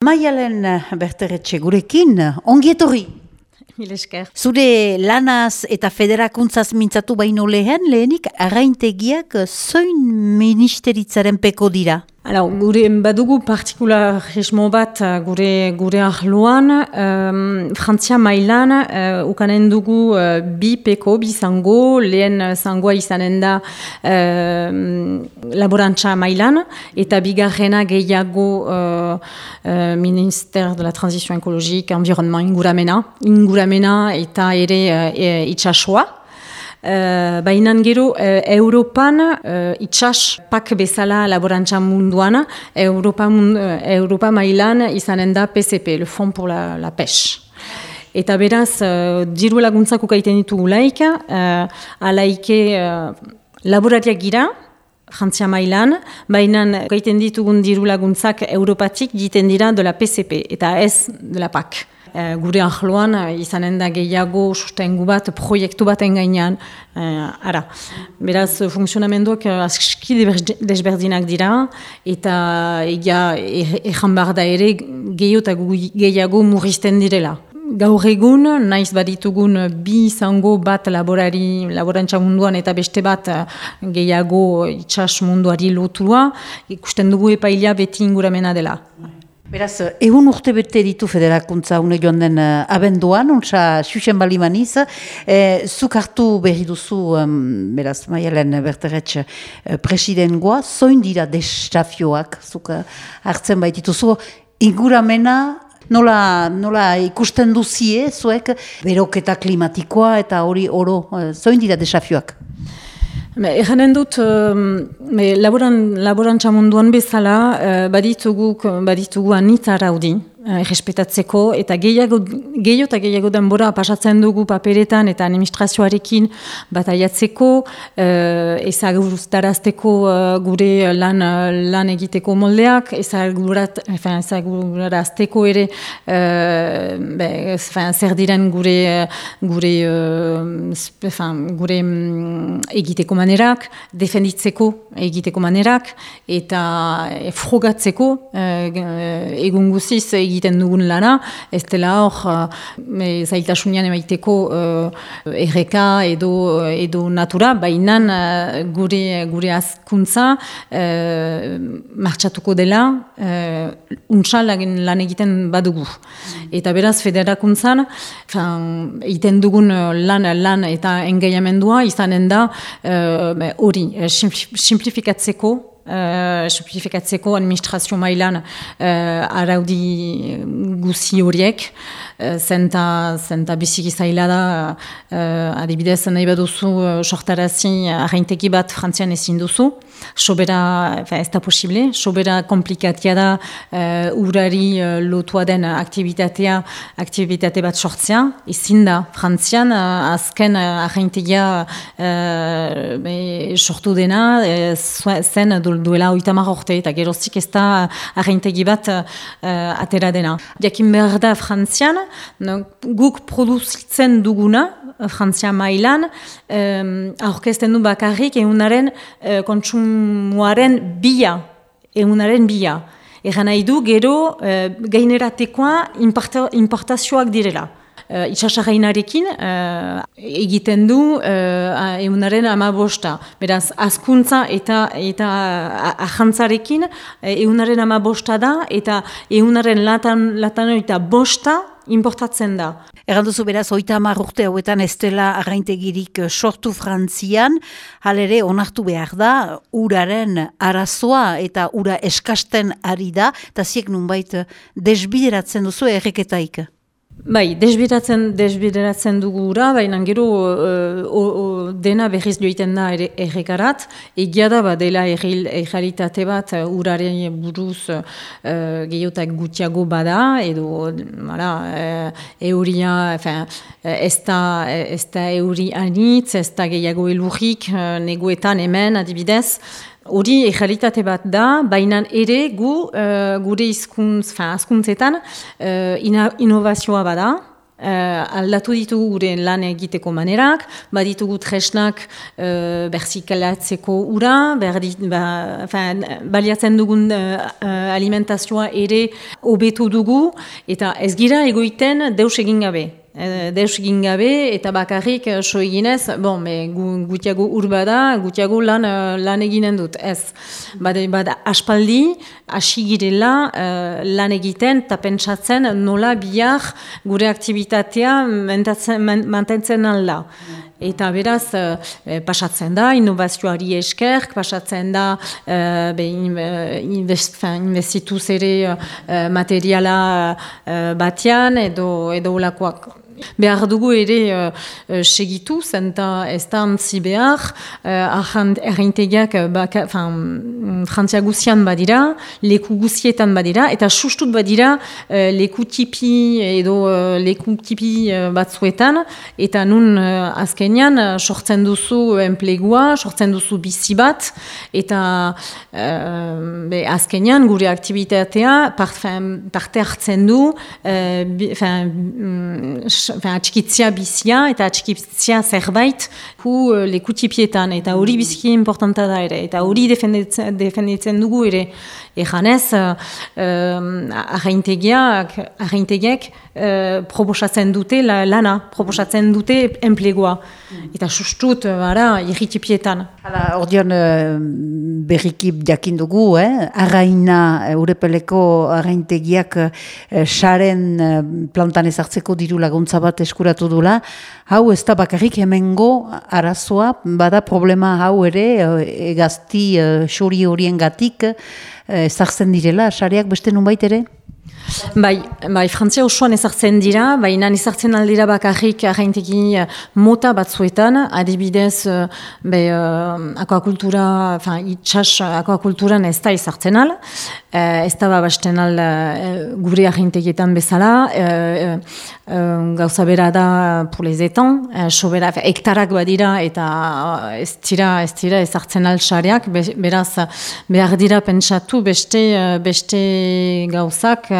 Maialen berteretxe gurekin, ongi etorri. Mil esker. Zure lanaz eta federakuntzaz mintzatu baino lehen, lehenik arraintegiak zoin ministeritzaren peko dira? Alors, gure badugu partikularismo bat uh, gure gure ahloan, um, Frantzia mailan uh, ukanen dugu uh, bi peko, bi zango, lehen zangoa izanen da uh, laborantza mailan, eta bigarrena gehiago uh, uh, Minister de la Transition Écologique, Environnement, Inguramena, Inguramena eta ere uh, itxasua. Uh, Baina gero, uh, Europan uh, itxas pak bezala laborantza munduan, Europa, Europa mailan izanen da PCP, le Fond pour la, la Pêche. Eta beraz, uh, diru laguntzako kaiten ditugu laik, uh, alaike uh, laborariak gira, Jantzia mailan, baina gaiten ditugun diru laguntzak Europatik giten dira de la PCP, eta ez de la PAC. E, gure ahloan izanen da gehiago sustengu bat, proiektu bat engainan. E, ara, beraz, funtzionamenduak aski desberdinak dira, eta egia ejan behar da ere gehiago murrizten direla. Gaur egun, naiz baditugun bi izango bat laborari, laborantza munduan eta beste bat gehiago itxas munduari lotua, ikusten dugu epaila beti inguramena dela. Beraz, egun urte bete ditu federakuntza une joan den uh, abenduan, untsa xuxen bali e, zuk hartu berri duzu, um, beraz, maialen berteretx uh, presidengoa, zoin dira destafioak, zuk uh, hartzen baitituzu, inguramena, nola, nola ikusten duzie, zuek, beroketa klimatikoa eta hori oro, uh, zoin dira desafioak? Eganen dut, laboran, laborantza munduan bezala, uh, baditugu, baditugu anitz errespetatzeko. Eta gehiago, gehiago eta gehiago denbora pasatzen dugu paperetan eta administrazioarekin bataiatzeko, uh, ezagurtarazteko uh, gure lan, lan egiteko moldeak, ezagurarazteko ere uh, be, zer diren gure, gure, uh, gure um, egiteko manerak, defenditzeko egiteko manerak eta frogatzeko uh, egun guziz egiten dugun lana, ez dela hor e, zailtasunian emaiteko uh, erreka edo, edo natura, baina gure, gure azkuntza uh, martxatuko dela uh, untsa lan egiten badugu. Eta beraz federakuntzan egiten dugun lan, lan eta engaiamendua izanen da hori uh, simplifikatzeko uh, simplifikatzeko administrazio mailan uh, araudi guzi horiek, zenta, zenta biziki zaila da, uh, adibidez nahi baduzu uh, sortarazi arrainteki bat frantzian ezin duzu, sobera, ez da posible, sobera komplikatia da uh, urari uh, lotua den aktivitatea, aktivitate bat sortzea, ezin da frantzian uh, azken uh, arraintegia uh, sortu dena, uh, zen duela oita orte, eta geroztik ez da arreintegi bat uh, atera dena. Jakin behar da frantzian, guk produzitzen duguna, Frantzia mailan, um, aurkezten du bakarrik egunaren uh, kontsumuaren bila, egunaren bila. Egan nahi du, gero, uh, gaineratekoa importazioak direla uh, itxasarrainarekin uh, egiten du uh, eunaren amabosta. Beraz, azkuntza eta eta ahantzarekin eunaren amabosta da eta eunaren latan, latan eta bosta importatzen da. Erranduzu beraz, oita urte hauetan ez dela arraintegirik sortu frantzian, halere onartu behar da, uraren arazoa eta ura eskasten ari da, eta ziek nunbait desbideratzen duzu erreketaik. Bai, desbideratzen, desbideratzen dugu ura, baina gero uh, dena berriz joiten da errekarat, egia da ba, dela errealitate bat uh, uraren buruz uh, gehiotak gutiago bada, edo mara, uh, euria, fin, ez da, ez da euri anitz, ez da gehiago elurrik uh, negoetan hemen adibidez, Hori egralitate bat da, baina ere gu uh, gure izkuntz, azkuntzetan uh, inovazioa bada, aldatu ditugu gure lan egiteko manerak, baditugu tresnak uh, berzikalatzeko ura, berdi, ba, baliatzen dugun alimentazioa ere hobetu dugu, eta ez gira egoiten deus egin gabe. Eh, deus egin gabe eta bakarrik eh, so eginez, bon, me, gu, gutiago urba da, gutiago lan, eh, lan eginen dut, ez. Bada, bada aspaldi, hasi girela lan egiten eta pentsatzen nola bihar gure aktivitatea mantentzen alda. Eta beraz, pasatzen da, innovazioari esker, pasatzen da, uh, be, invest, investituz ere materiala uh, batean edo, edo olakoak. Behar dugu ere uh, segitu, zenta ez da antzi behar, uh, erreintegiak uh, frantzia guzian badira, leku guzietan badira, eta sustut badira uh, leku tipi edo uh, leku tipi uh, batzuetan, eta nun uh, azkenean uh, sortzen duzu enplegua, sortzen duzu bizi bat, eta uh, be, azkenean gure aktivitatea parte hartzen du, uh, atxikitzia bizia eta atxikitzia zerbait hu uh, lekutipietan eta hori biziki importanta da ere eta hori defenditzen, defenditzen dugu ere Ejanez, uh, arreintegiak, arreintegiak uh, proposatzen dute la, lana, proposatzen dute enplegoa. Eta sustut, bara, irritipietan. Hala, ordean uh, berrikip jakin dugu, eh? arraina, urepeleko arreintegiak saren uh, plantan ezartzeko diru laguntza bat eskuratu dula. Hau ez da bakarrik hemengo arazoa, bada problema hau ere, egazti uh, horien gatik, ezartzen direla, sareak beste nunbait ere? Bai, bai, Frantzia osoan ezartzen dira, baina ezartzen aldira bakarrik arraintegi eh, mota batzuetan, adibidez, eh, be, uh, akuakultura, itxas akuakulturan ez da ezartzen al, uh, ez da babasten al uh, gure arraintegietan bezala, uh, uh, gauza bera da pulezetan, uh, sobera, hektarak badira eta ez dira, ez dira ezartzen al xareak, beraz, behar dira pentsatu beste, beste gauzak,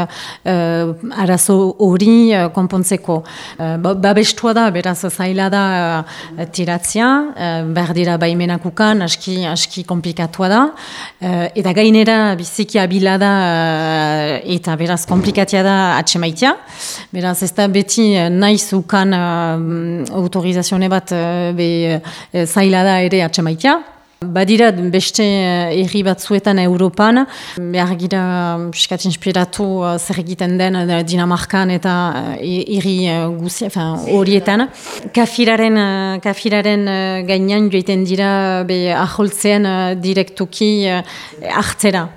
arazo hori uh, konpontzeko. Uh, babestua da, beraz zaila da uh, tiratzia, uh, behar dira baimenakukan, aski, aski komplikatua da, uh, eta gainera biziki abila da uh, eta beraz komplikatia da atxemaitia. Beraz ez da beti uh, naiz ukan uh, bat uh, be, uh, zaila da ere atxemaitia. Badira beste eh, erri batzuetan Europan, behar gira piskat inspiratu uh, zer egiten den uh, Dinamarkan eta erri uh, horietan. Kafiraren, kafiraren gainean joiten dira be aholtzean uh, direktuki hartzera.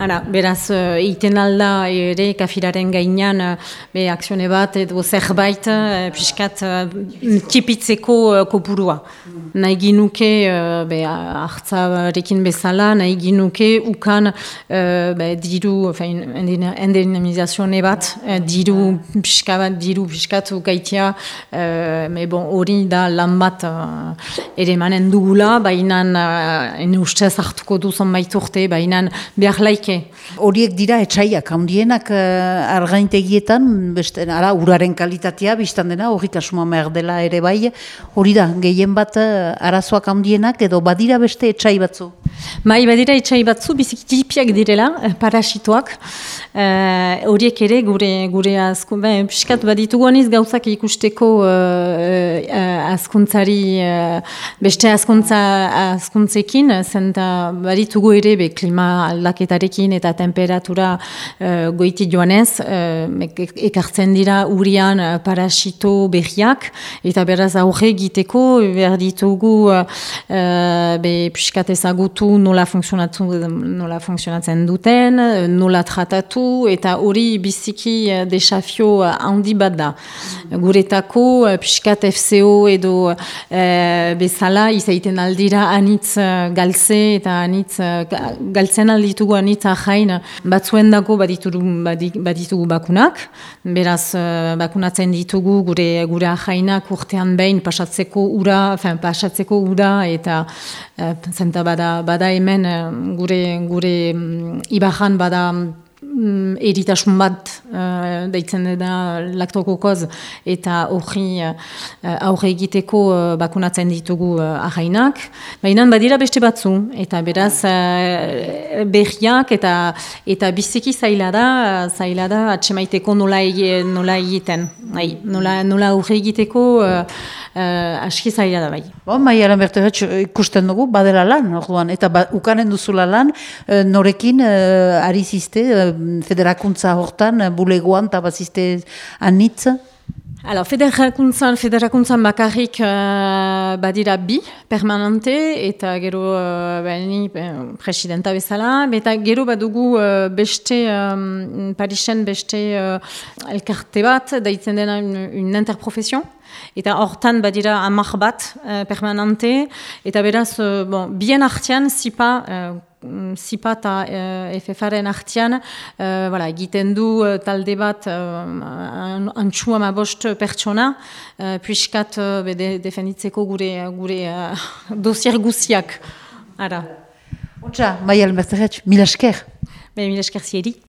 Ara, beraz, uh, alda ere kafiraren gainean uh, be akzione bat edo zerbait uh, piskat uh, tipitzeko uh, kopurua. Nahi ginuke uh, be hartzarekin bezala, nahi ginuke ukan uh, be, diru, endemnizazione bat, uh, diru piska bat, diru piskat gaitia, uh, me bon, hori da lan bat uh, ere manen dugula, baina ene ustez hartuko duzon baiturte, baina behar laike. Horiek dira etxaiak, handienak uh, argaintegietan, beste, ara, uraren kalitatea, biztan dena, hori kasuma dela ere bai, hori da, gehien bat uh, arazoak handienak, edo badira beste etxai batzu? Bai, badira etxai batzu, bizik tipiak direla, eh, parasitoak, horiek ere gure gure azku, ben, piskat baditugu aniz gauzak ikusteko uh, askuntzari, beste askuntza askuntzekin, zenta baditugu ere be klima aldaketari garekin eta temperatura uh, goiti joanez, uh, ekartzen dira urian parasito berriak, eta beraz aurre egiteko behar ditugu uh, be piskat ezagutu nola funtzionatzen, nola funtzionatzen duten, nola tratatu, eta hori biziki uh, desafio handi bat da. Guretako uh, piskat FCO edo uh, bezala izaiten aldira anitz galtze eta anitz galtzen alditugu anitz jain batzuen dago baditugu, baditugu bakunak, beraz bakunatzen ditugu gure gure ajainak urtean behin pasatzeko ura, fin, pasatzeko ura eta uh, zenta bada, bada hemen uh, gure, gure ibajan bada mm, eritasun bat uh, deitzen da laktokokoz eta horri uh, aurre egiteko uh, bakunatzen ditugu uh, ahainak. Baina badira beste batzu eta beraz uh, berriak eta eta biziki zaila da, zaila da atxemaiteko nola, nola egiten. Bai, nola, nola aurre egiteko uh, uh, aski zaila da bai. Bon, bai, eran ikusten dugu, badela lan, orduan, eta ba, ukanen duzula lan, uh, norekin uh, ari ziste, federakuntza hortan, bulegoan, eta bazizte anitz? Alors, federakuntzan, federakuntzan bakarrik uh, badira bi, permanente, eta gero uh, bani, presidenta bezala, eta gero badugu uh, beste, um, Parisen beste uh, elkarte bat, daitzen dena un, un interprofesion, eta hortan badira amak bat uh, permanente, eta beraz, uh, bon, bien artian, zipa, uh, zipa eta uh, FFaren artian, uh, voilà, egiten du uh, talde bat uh, antxu ama bost pertsona, uh, puiskat uh, de, defenditzeko gure, gure uh, dosier guziak. Ara. Otsa, Maial Merteretz, mil esker. Mil esker zieri.